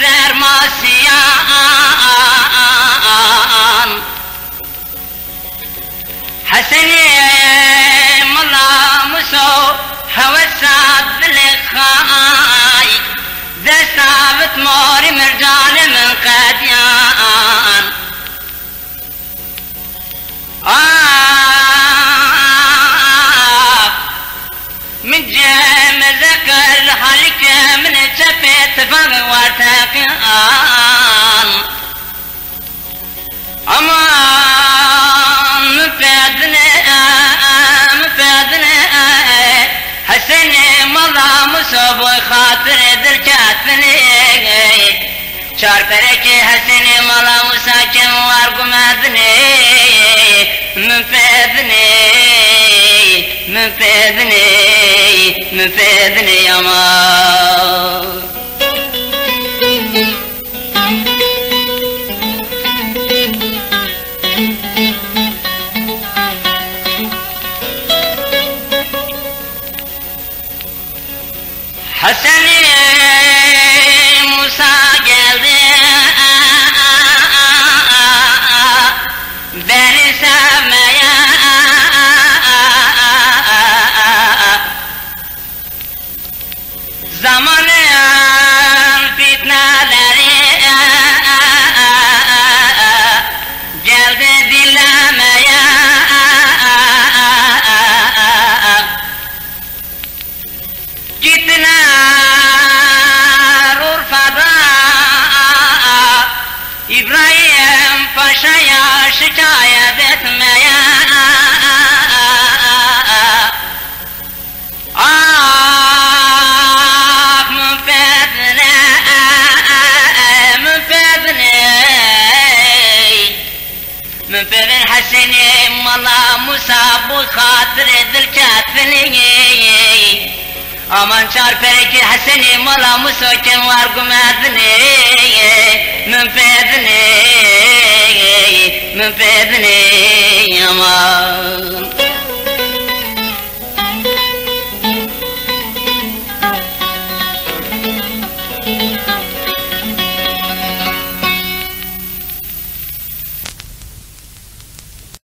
زهر ماسيان حسني ملا مسو هوسات بالخاي ذا ثابت موري مرجان कर हल्के हमने चपेत भगवत आन अमान पैदने आम पैदने आए हसने मलाम सब खातर दिल चातने गए चार करे के हसने मलाम साके मुआर गुमादने मुफेदने मुफेदने ey müfedini yamal Hasan-ı Musa geldi. Beni sevme zamanın fitneleri geldi dinlemeye Gittiler Urfa'da İbrahim Paşa'ya şikayet etmeye Haseni mala Musa bu hatır edil katfini Aman çarpereki Haseni mala Musa kim var gümedini Müfedni Müfedni aman